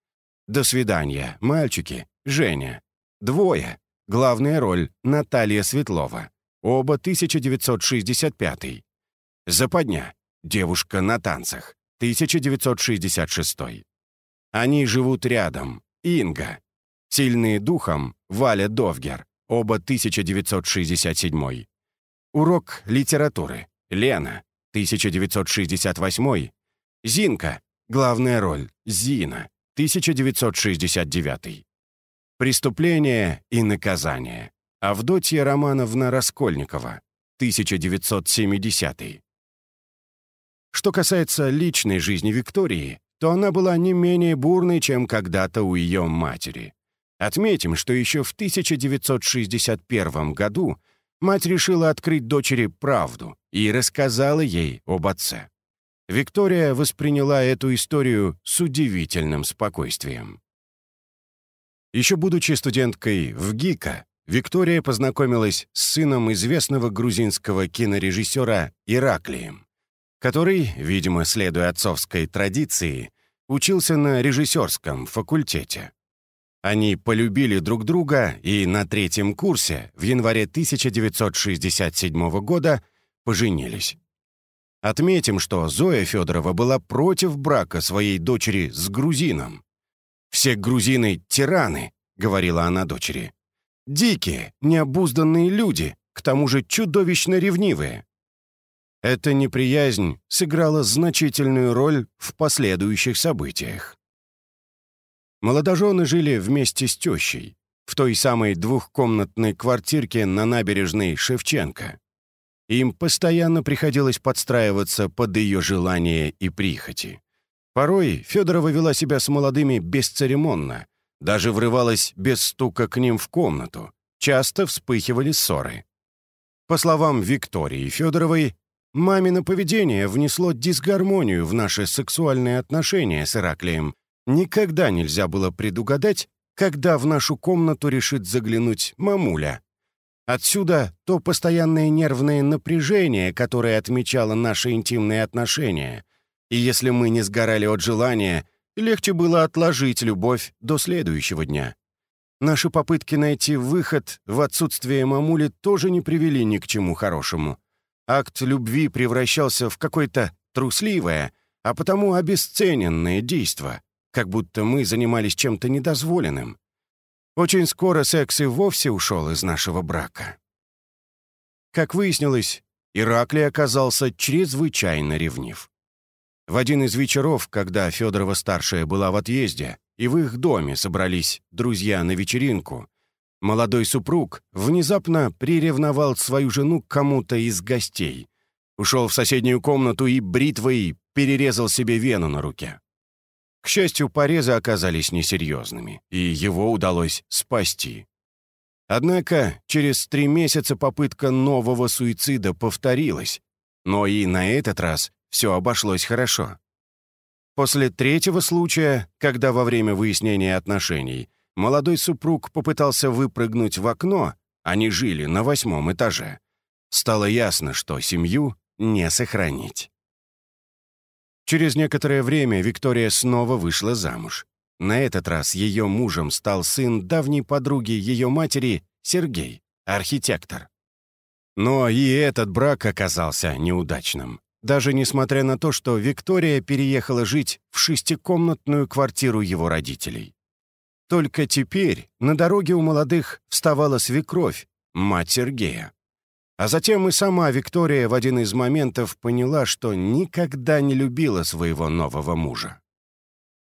Speaker 1: До свидания, мальчики, Женя. Двое. Главная роль — Наталья Светлова. Оба 1965. Западня. Девушка на танцах. 1966. Они живут рядом. Инга. Сильные духом. Валя Довгер. Оба 1967. Урок литературы. Лена. 1968. Зинка. Главная роль. Зина. 1969. Преступление и наказание. Авдотья Романовна Раскольникова. 1970. Что касается личной жизни Виктории, то она была не менее бурной, чем когда-то у ее матери. Отметим, что еще в 1961 году мать решила открыть дочери правду и рассказала ей об отце. Виктория восприняла эту историю с удивительным спокойствием. Еще будучи студенткой в ГИКа, Виктория познакомилась с сыном известного грузинского кинорежиссера Ираклием который, видимо, следуя отцовской традиции, учился на режиссерском факультете. Они полюбили друг друга и на третьем курсе в январе 1967 года поженились. Отметим, что Зоя Федорова была против брака своей дочери с грузином. «Все грузины — тираны», — говорила она дочери. «Дикие, необузданные люди, к тому же чудовищно ревнивые. Эта неприязнь сыграла значительную роль в последующих событиях. Молодожены жили вместе с тещей, в той самой двухкомнатной квартирке на набережной Шевченко. Им постоянно приходилось подстраиваться под ее желания и прихоти. Порой Федорова вела себя с молодыми бесцеремонно, даже врывалась без стука к ним в комнату. Часто вспыхивали ссоры. По словам Виктории Федоровой, Мамино поведение внесло дисгармонию в наши сексуальные отношения с Ираклием. Никогда нельзя было предугадать, когда в нашу комнату решит заглянуть мамуля. Отсюда то постоянное нервное напряжение, которое отмечало наши интимные отношения. И если мы не сгорали от желания, легче было отложить любовь до следующего дня. Наши попытки найти выход в отсутствие мамули тоже не привели ни к чему хорошему акт любви превращался в какое-то трусливое, а потому обесцененное действо, как будто мы занимались чем-то недозволенным. Очень скоро секс и вовсе ушел из нашего брака. Как выяснилось, Ираклий оказался чрезвычайно ревнив. В один из вечеров, когда Федорова-старшая была в отъезде, и в их доме собрались друзья на вечеринку, Молодой супруг внезапно приревновал свою жену к кому-то из гостей. Ушел в соседнюю комнату и бритвой перерезал себе вену на руке. К счастью, порезы оказались несерьезными, и его удалось спасти. Однако через три месяца попытка нового суицида повторилась, но и на этот раз все обошлось хорошо. После третьего случая, когда во время выяснения отношений молодой супруг попытался выпрыгнуть в окно, они жили на восьмом этаже. Стало ясно, что семью не сохранить. Через некоторое время Виктория снова вышла замуж. На этот раз ее мужем стал сын давней подруги ее матери Сергей, архитектор. Но и этот брак оказался неудачным. Даже несмотря на то, что Виктория переехала жить в шестикомнатную квартиру его родителей. Только теперь на дороге у молодых вставала свекровь, мать Сергея. А затем и сама Виктория в один из моментов поняла, что никогда не любила своего нового мужа.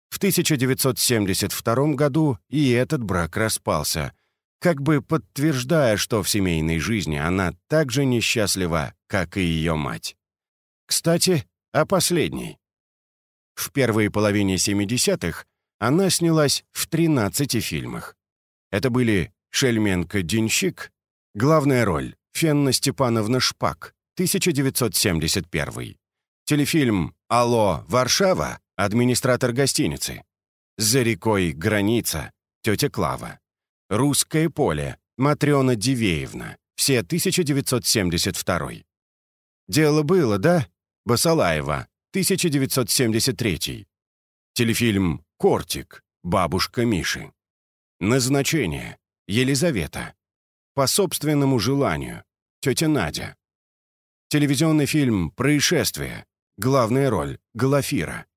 Speaker 1: В 1972 году и этот брак распался, как бы подтверждая, что в семейной жизни она так же несчастлива, как и ее мать. Кстати, о последней. В первой половине 70-х она снялась в 13 фильмах. Это были «Шельменко-денщик», главная роль Фенна Степановна Шпак, 1971. Телефильм «Алло, Варшава», администратор гостиницы. «За рекой граница», тетя Клава. «Русское поле», Матрена Дивеевна, все 1972. «Дело было, да?» Басалаева, 1973. Телефильм «Кортик», бабушка Миши. Назначение — Елизавета. По собственному желанию — тетя Надя. Телевизионный фильм «Происшествие». Главная роль — Глафира.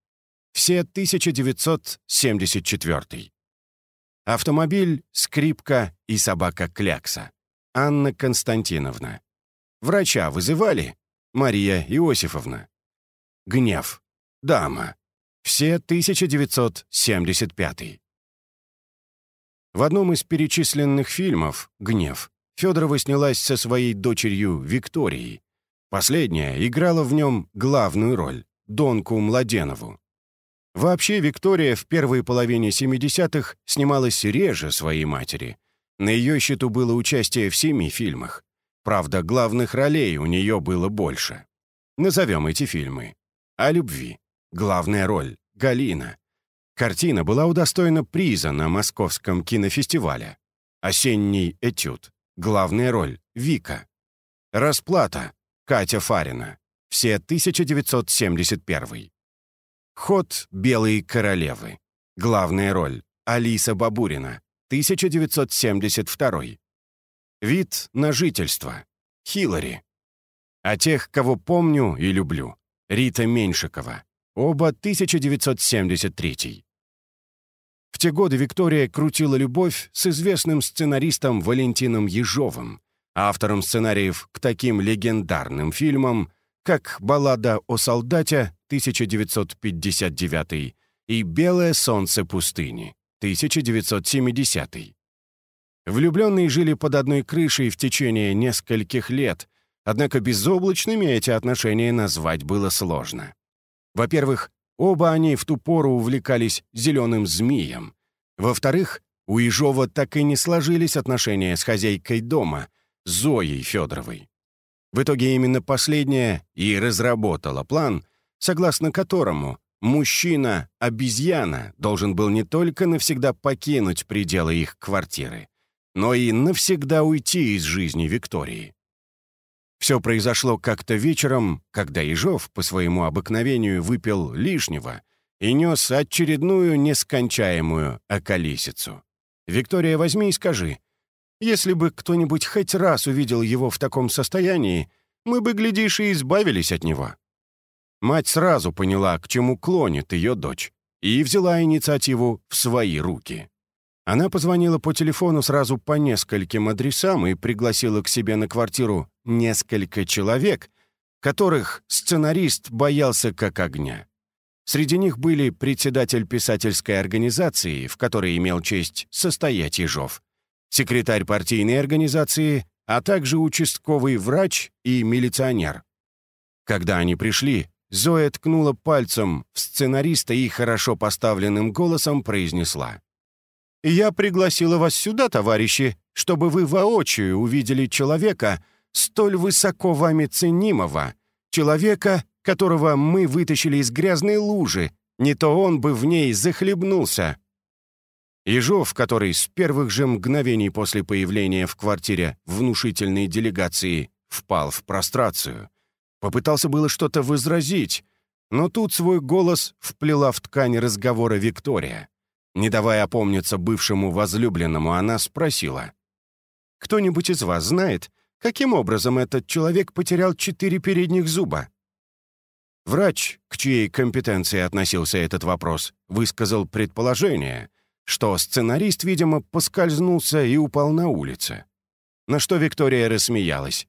Speaker 1: Все 1974. Автомобиль, скрипка и собака Клякса. Анна Константиновна. Врача вызывали? Мария Иосифовна. Гнев. Дама. Все 1975. В одном из перечисленных фильмов «Гнев» Федорова снялась со своей дочерью Викторией. Последняя играла в нем главную роль — Донку Младенову. Вообще, Виктория в первой половине 70-х снималась реже своей матери. На ее счету было участие в семи фильмах. Правда, главных ролей у нее было больше. Назовем эти фильмы. О любви. Главная роль — Галина. Картина была удостоена приза на Московском кинофестивале. «Осенний этюд». Главная роль — Вика. «Расплата» — Катя Фарина. Все 1971. «Ход белой королевы». Главная роль — Алиса Бабурина. 1972. Вид на жительство. Хиллари. А тех, кого помню и люблю. Рита Меньшикова. Оба 1973. Те годы Виктория крутила любовь с известным сценаристом Валентином Ежовым, автором сценариев к таким легендарным фильмам, как «Баллада о солдате» 1959 и «Белое солнце пустыни» 1970. Влюбленные жили под одной крышей в течение нескольких лет, однако безоблачными эти отношения назвать было сложно. Во-первых, оба они в ту пору увлекались зеленым змеем. Во-вторых, у Ежова так и не сложились отношения с хозяйкой дома, Зоей Федоровой. В итоге именно последняя и разработала план, согласно которому мужчина-обезьяна должен был не только навсегда покинуть пределы их квартиры, но и навсегда уйти из жизни Виктории. Все произошло как-то вечером, когда Ежов по своему обыкновению выпил лишнего и нес очередную нескончаемую околесицу. «Виктория, возьми и скажи, если бы кто-нибудь хоть раз увидел его в таком состоянии, мы бы, глядишь, и избавились от него». Мать сразу поняла, к чему клонит ее дочь, и взяла инициативу в свои руки. Она позвонила по телефону сразу по нескольким адресам и пригласила к себе на квартиру несколько человек, которых сценарист боялся как огня. Среди них были председатель писательской организации, в которой имел честь состоять Ежов, секретарь партийной организации, а также участковый врач и милиционер. Когда они пришли, Зоя ткнула пальцем в сценариста и хорошо поставленным голосом произнесла. Я пригласила вас сюда, товарищи, чтобы вы воочию увидели человека, столь высоко вами ценимого, человека, которого мы вытащили из грязной лужи, не то он бы в ней захлебнулся». Ежов, который с первых же мгновений после появления в квартире внушительной делегации впал в прострацию, попытался было что-то возразить, но тут свой голос вплела в ткань разговора Виктория. Не давая опомниться бывшему возлюбленному, она спросила. «Кто-нибудь из вас знает, каким образом этот человек потерял четыре передних зуба?» Врач, к чьей компетенции относился этот вопрос, высказал предположение, что сценарист, видимо, поскользнулся и упал на улице. На что Виктория рассмеялась.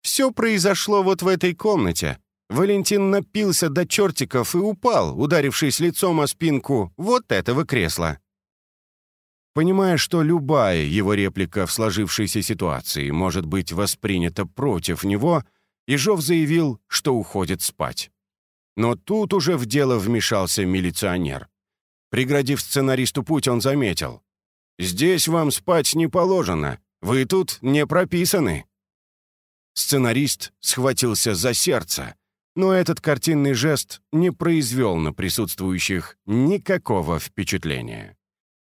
Speaker 1: «Все произошло вот в этой комнате. Валентин напился до чертиков и упал, ударившись лицом о спинку вот этого кресла. Понимая, что любая его реплика в сложившейся ситуации может быть воспринята против него, Ежов заявил, что уходит спать. Но тут уже в дело вмешался милиционер. Преградив сценаристу путь, он заметил. «Здесь вам спать не положено, вы тут не прописаны». Сценарист схватился за сердце, но этот картинный жест не произвел на присутствующих никакого впечатления.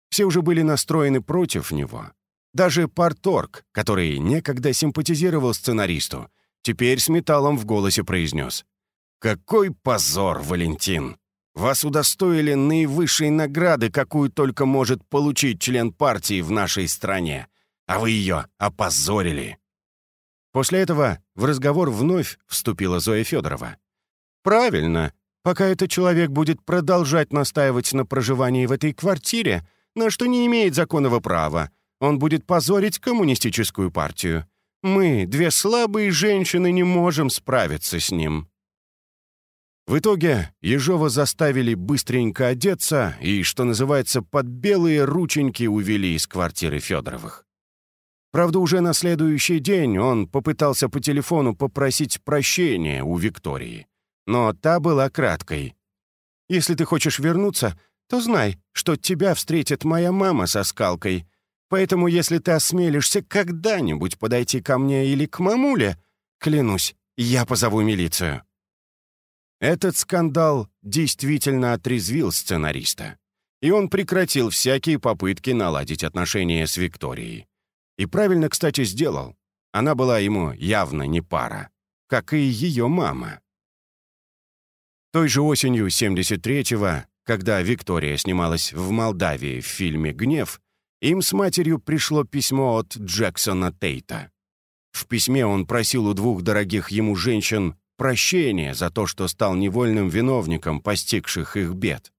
Speaker 1: Все уже были настроены против него. Даже Парторг, который некогда симпатизировал сценаристу, теперь с металлом в голосе произнес. «Какой позор, Валентин! Вас удостоили наивысшей награды, какую только может получить член партии в нашей стране, а вы ее опозорили». После этого в разговор вновь вступила Зоя Федорова. «Правильно. Пока этот человек будет продолжать настаивать на проживании в этой квартире, на что не имеет законного права, он будет позорить коммунистическую партию. Мы, две слабые женщины, не можем справиться с ним». В итоге Ежова заставили быстренько одеться и, что называется, под белые рученьки увели из квартиры Федоровых. Правда, уже на следующий день он попытался по телефону попросить прощения у Виктории. Но та была краткой. «Если ты хочешь вернуться, то знай, что тебя встретит моя мама со скалкой. Поэтому, если ты осмелишься когда-нибудь подойти ко мне или к мамуле, клянусь, я позову милицию». Этот скандал действительно отрезвил сценариста, и он прекратил всякие попытки наладить отношения с Викторией. И правильно, кстати, сделал. Она была ему явно не пара, как и ее мама. Той же осенью 73-го, когда Виктория снималась в Молдавии в фильме «Гнев», им с матерью пришло письмо от Джексона Тейта. В письме он просил у двух дорогих ему женщин прощения за то, что стал невольным виновником постигших их бед.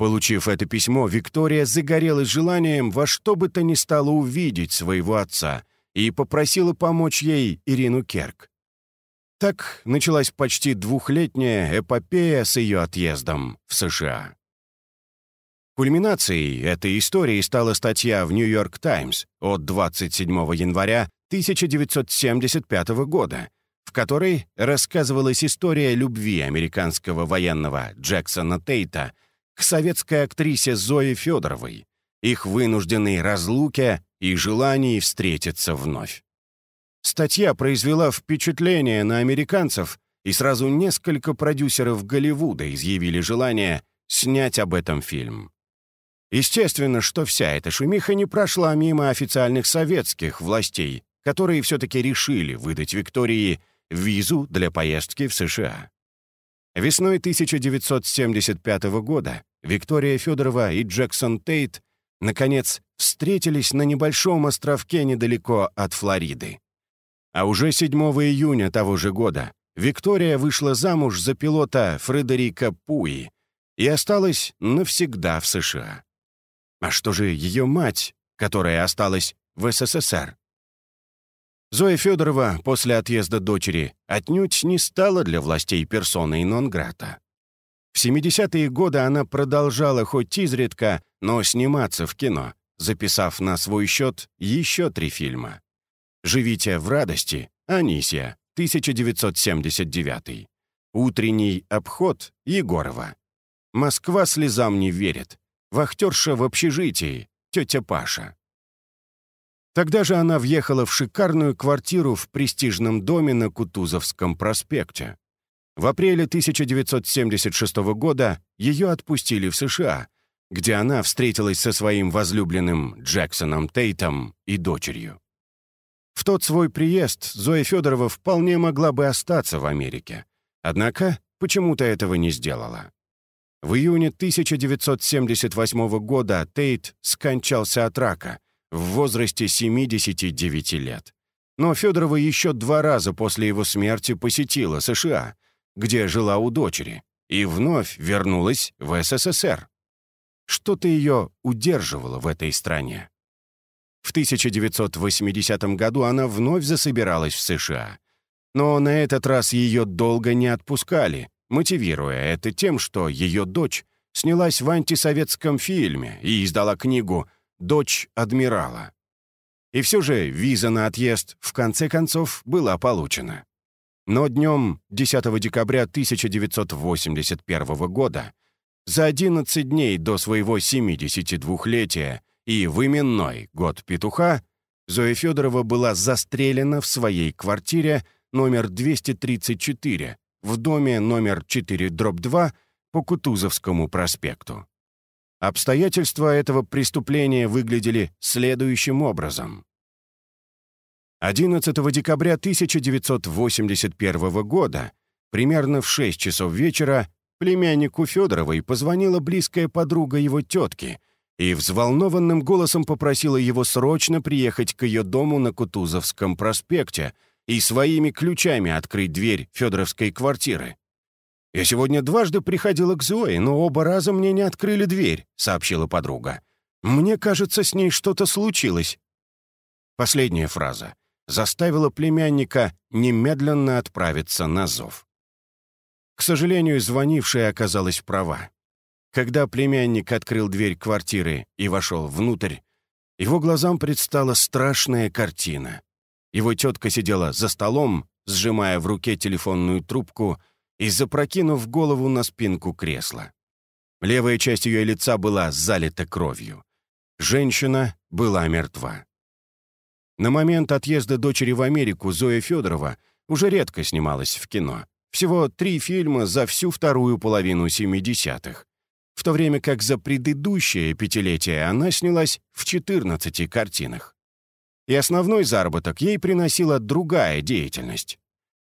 Speaker 1: Получив это письмо, Виктория загорелась желанием во что бы то ни стало увидеть своего отца и попросила помочь ей Ирину Керк. Так началась почти двухлетняя эпопея с ее отъездом в США. Кульминацией этой истории стала статья в «Нью-Йорк Таймс» от 27 января 1975 года, в которой рассказывалась история любви американского военного Джексона Тейта к советской актрисе Зое Федоровой, их вынужденной разлуке и желании встретиться вновь. Статья произвела впечатление на американцев, и сразу несколько продюсеров Голливуда изъявили желание снять об этом фильм. Естественно, что вся эта шумиха не прошла мимо официальных советских властей, которые все-таки решили выдать Виктории визу для поездки в США. Весной 1975 года Виктория Федорова и Джексон Тейт наконец встретились на небольшом островке недалеко от Флориды. А уже 7 июня того же года Виктория вышла замуж за пилота Фредерика Пуи и осталась навсегда в США. А что же ее мать, которая осталась в СССР? Зоя Федорова после отъезда дочери отнюдь не стала для властей персоной нон-грата. В 70-е годы она продолжала хоть изредка, но сниматься в кино, записав на свой счет еще три фильма. «Живите в радости», Анисия, 1979. «Утренний обход» Егорова. «Москва слезам не верит», «Вахтерша в общежитии», тетя Паша. Тогда же она въехала в шикарную квартиру в престижном доме на Кутузовском проспекте. В апреле 1976 года ее отпустили в США, где она встретилась со своим возлюбленным Джексоном Тейтом и дочерью. В тот свой приезд Зоя Федорова вполне могла бы остаться в Америке, однако почему-то этого не сделала. В июне 1978 года Тейт скончался от рака — в возрасте 79 лет. Но Федорова еще два раза после его смерти посетила США, где жила у дочери, и вновь вернулась в СССР. Что-то ее удерживало в этой стране. В 1980 году она вновь засобиралась в США. Но на этот раз ее долго не отпускали, мотивируя это тем, что ее дочь снялась в антисоветском фильме и издала книгу дочь адмирала. И все же виза на отъезд в конце концов была получена. Но днем 10 декабря 1981 года, за 11 дней до своего 72-летия и в именной год петуха, Зоя Федорова была застрелена в своей квартире номер 234 в доме номер 4-2 по Кутузовскому проспекту. Обстоятельства этого преступления выглядели следующим образом. 11 декабря 1981 года, примерно в 6 часов вечера, племяннику Федоровой позвонила близкая подруга его тетки и взволнованным голосом попросила его срочно приехать к ее дому на Кутузовском проспекте и своими ключами открыть дверь Федоровской квартиры. «Я сегодня дважды приходила к Зое, но оба раза мне не открыли дверь», — сообщила подруга. «Мне кажется, с ней что-то случилось». Последняя фраза заставила племянника немедленно отправиться на зов. К сожалению, звонившая оказалась права. Когда племянник открыл дверь квартиры и вошел внутрь, его глазам предстала страшная картина. Его тетка сидела за столом, сжимая в руке телефонную трубку и запрокинув голову на спинку кресла. Левая часть ее лица была залита кровью. Женщина была мертва. На момент отъезда дочери в Америку Зоя Федорова уже редко снималась в кино. Всего три фильма за всю вторую половину 70-х. В то время как за предыдущее пятилетие она снялась в 14 картинах. И основной заработок ей приносила другая деятельность.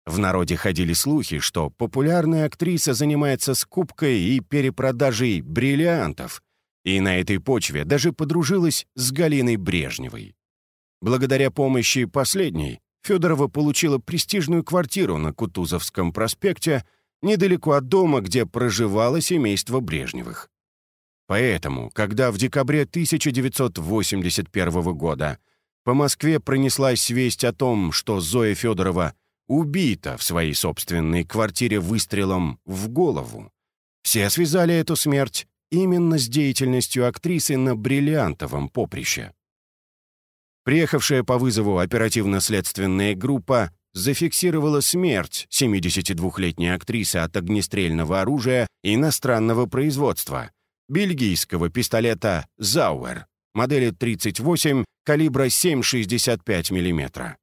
Speaker 1: В народе ходили слухи, что популярная актриса занимается скупкой и перепродажей бриллиантов, и на этой почве даже подружилась с Галиной Брежневой. Благодаря помощи последней Федорова получила престижную квартиру на Кутузовском проспекте, недалеко от дома, где проживало семейство Брежневых. Поэтому, когда в декабре 1981 года по Москве пронеслась весть о том, что Зоя Федорова убита в своей собственной квартире выстрелом в голову. Все связали эту смерть именно с деятельностью актрисы на бриллиантовом поприще. Приехавшая по вызову оперативно-следственная группа зафиксировала смерть 72-летней актрисы от огнестрельного оружия иностранного производства, бельгийского пистолета «Зауэр», модели 38, калибра 7,65 мм.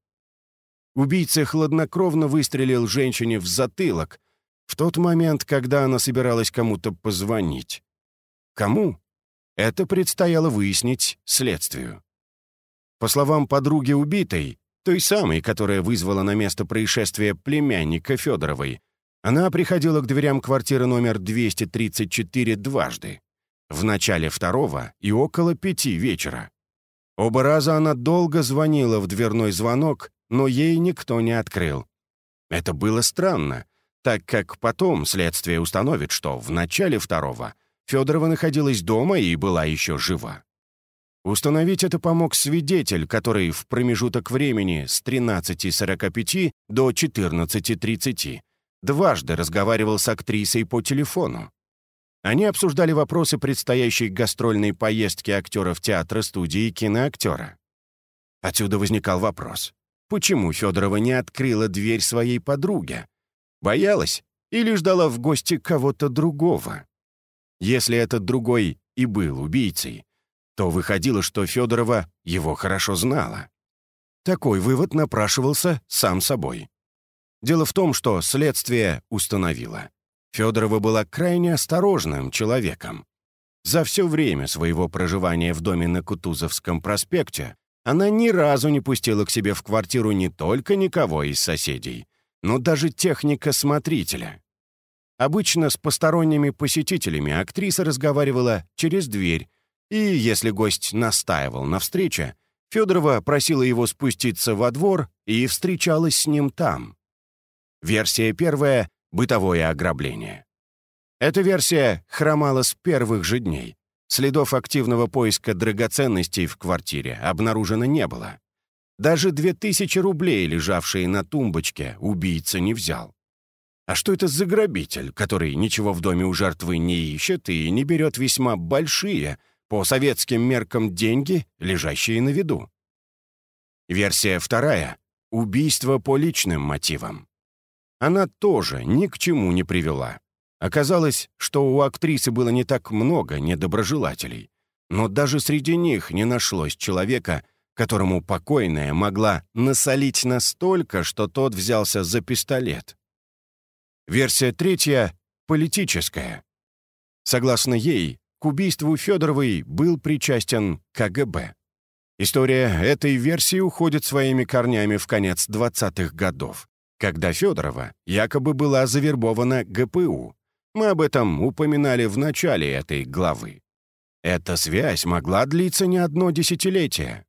Speaker 1: Убийца хладнокровно выстрелил женщине в затылок в тот момент, когда она собиралась кому-то позвонить. Кому? Это предстояло выяснить следствию. По словам подруги убитой, той самой, которая вызвала на место происшествия племянника Федоровой, она приходила к дверям квартиры номер 234 дважды. В начале второго и около пяти вечера. Оба раза она долго звонила в дверной звонок но ей никто не открыл. Это было странно, так как потом следствие установит, что в начале второго Федорова находилась дома и была еще жива. Установить это помог свидетель, который в промежуток времени с 13.45 до 14.30 дважды разговаривал с актрисой по телефону. Они обсуждали вопросы предстоящей гастрольной поездки актеров театра, студии киноактера. Отсюда возникал вопрос. Почему Федорова не открыла дверь своей подруге? Боялась или ждала в гости кого-то другого? Если этот другой и был убийцей, то выходило, что Федорова его хорошо знала. Такой вывод напрашивался сам собой. Дело в том, что следствие установило. Федорова была крайне осторожным человеком. За все время своего проживания в доме на Кутузовском проспекте она ни разу не пустила к себе в квартиру не только никого из соседей, но даже техника-смотрителя. Обычно с посторонними посетителями актриса разговаривала через дверь, и если гость настаивал на встрече, Федорова просила его спуститься во двор и встречалась с ним там. Версия первая — бытовое ограбление. Эта версия хромала с первых же дней. Следов активного поиска драгоценностей в квартире обнаружено не было. Даже две тысячи рублей, лежавшие на тумбочке, убийца не взял. А что это за грабитель, который ничего в доме у жертвы не ищет и не берет весьма большие, по советским меркам, деньги, лежащие на виду? Версия вторая — убийство по личным мотивам. Она тоже ни к чему не привела. Оказалось, что у актрисы было не так много недоброжелателей, но даже среди них не нашлось человека, которому покойная могла насолить настолько, что тот взялся за пистолет. Версия третья — политическая. Согласно ей, к убийству Федоровой был причастен КГБ. История этой версии уходит своими корнями в конец 20-х годов, когда Федорова якобы была завербована ГПУ, Мы об этом упоминали в начале этой главы. Эта связь могла длиться не одно десятилетие.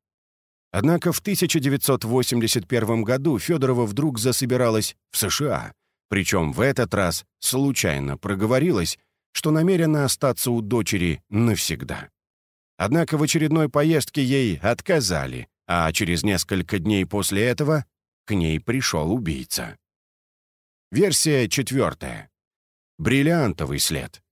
Speaker 1: Однако в 1981 году Федорова вдруг засобиралась в США, причем в этот раз случайно проговорилась, что намерена остаться у дочери навсегда. Однако в очередной поездке ей отказали, а через несколько дней после этого к ней пришел убийца. Версия четвертая. Бриллиантовый след.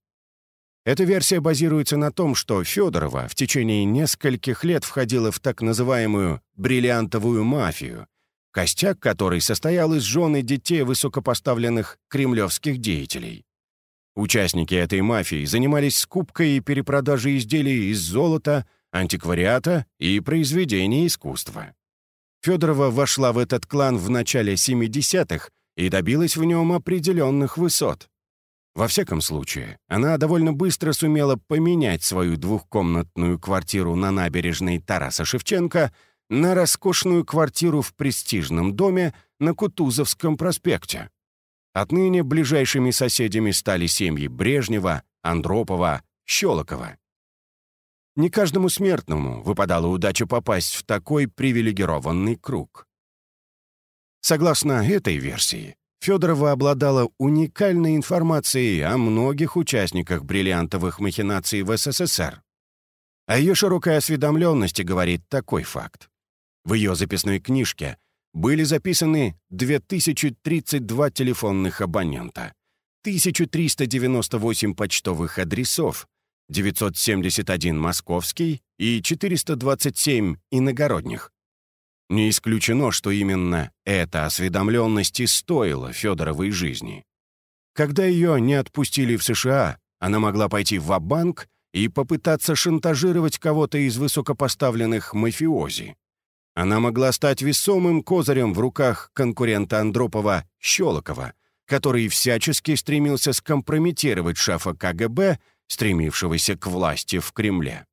Speaker 1: Эта версия базируется на том, что Федорова в течение нескольких лет входила в так называемую «бриллиантовую мафию», костяк которой состоял из жены детей высокопоставленных кремлевских деятелей. Участники этой мафии занимались скупкой и перепродажей изделий из золота, антиквариата и произведений искусства. Федорова вошла в этот клан в начале 70-х и добилась в нем определенных высот. Во всяком случае, она довольно быстро сумела поменять свою двухкомнатную квартиру на набережной Тараса Шевченко на роскошную квартиру в престижном доме на Кутузовском проспекте. Отныне ближайшими соседями стали семьи Брежнева, Андропова, Щелокова. Не каждому смертному выпадала удача попасть в такой привилегированный круг. Согласно этой версии, Федорова обладала уникальной информацией о многих участниках бриллиантовых махинаций в СССР. О ее широкой осведомленности говорит такой факт. В ее записной книжке были записаны 2032 телефонных абонента, 1398 почтовых адресов, 971 московский и 427 иногородних. Не исключено, что именно эта осведомленность и стоила Федоровой жизни. Когда ее не отпустили в США, она могла пойти в банк и попытаться шантажировать кого-то из высокопоставленных мафиози. Она могла стать весомым козырем в руках конкурента Андропова Щелокова, который всячески стремился скомпрометировать шефа КГБ, стремившегося к власти в Кремле.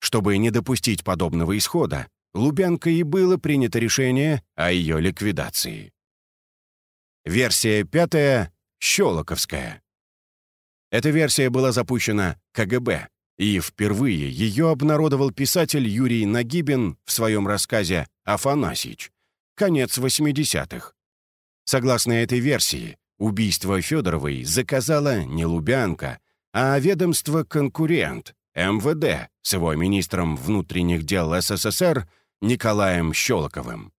Speaker 1: Чтобы не допустить подобного исхода, Лубянка и было принято решение о ее ликвидации. Версия пятая — Щелоковская. Эта версия была запущена КГБ, и впервые ее обнародовал писатель Юрий Нагибин в своем рассказе «Афанасьич». Конец 80-х. Согласно этой версии, убийство Федоровой заказала не Лубянка, а ведомство-конкурент МВД с его министром внутренних дел СССР Николаем Щелоковым.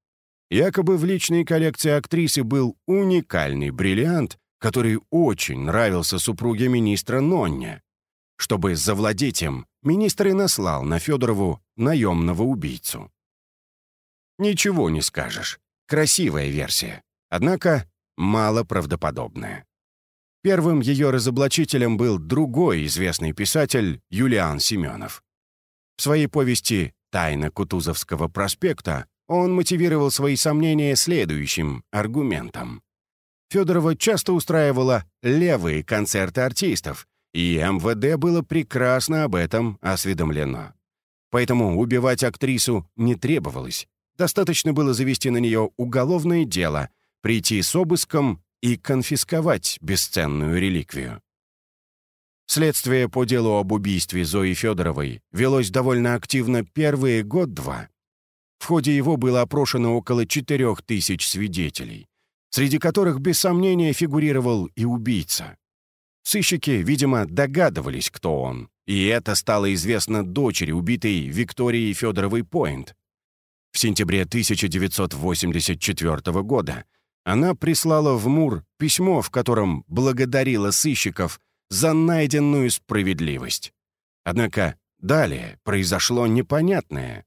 Speaker 1: Якобы в личной коллекции актрисы был уникальный бриллиант, который очень нравился супруге министра Нонне. Чтобы завладеть им, министр и наслал на Федорову наемного убийцу. Ничего не скажешь. Красивая версия. Однако мало правдоподобная. Первым ее разоблачителем был другой известный писатель Юлиан Семенов. В своей повести «Тайна Кутузовского проспекта» он мотивировал свои сомнения следующим аргументом. Федорова часто устраивала левые концерты артистов, и МВД было прекрасно об этом осведомлено. Поэтому убивать актрису не требовалось. Достаточно было завести на нее уголовное дело, прийти с обыском и конфисковать бесценную реликвию. Следствие по делу об убийстве Зои Федоровой велось довольно активно первые год-два. В ходе его было опрошено около четырех тысяч свидетелей, среди которых без сомнения фигурировал и убийца. Сыщики, видимо, догадывались, кто он, и это стало известно дочери убитой Виктории Федоровой Пойнт. В сентябре 1984 года она прислала в Мур письмо, в котором благодарила сыщиков за найденную справедливость. Однако далее произошло непонятное.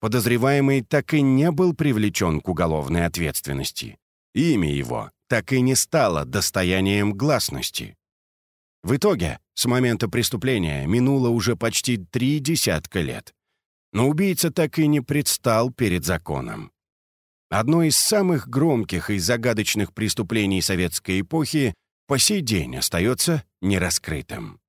Speaker 1: Подозреваемый так и не был привлечен к уголовной ответственности. Имя его так и не стало достоянием гласности. В итоге, с момента преступления минуло уже почти три десятка лет. Но убийца так и не предстал перед законом. Одно из самых громких и загадочных преступлений советской эпохи по сей день остается нераскрытым.